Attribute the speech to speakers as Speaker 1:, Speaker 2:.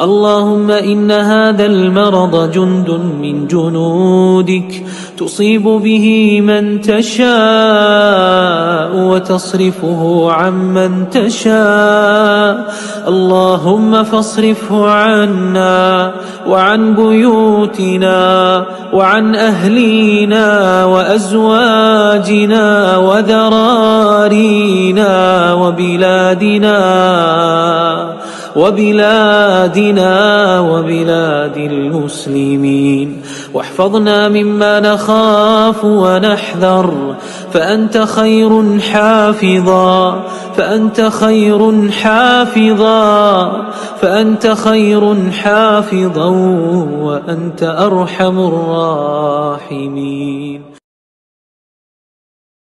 Speaker 1: اللهم إن هذا المرض جند من جنودك تصيب به من تشاء وتصرفه عمن تشاء. اللهم فاصرفه عنا وعن بيوتنا وعن أهلينا وأزواجنا وذرارينا وبلادنا. وبلادنا وبلاد المسلمين. واحفظنا مما نخاف ونحذر. فأنت خير حافظا. فأنت خير حافظا. فأنت خير حافظا وأنت أرحم الراحمين.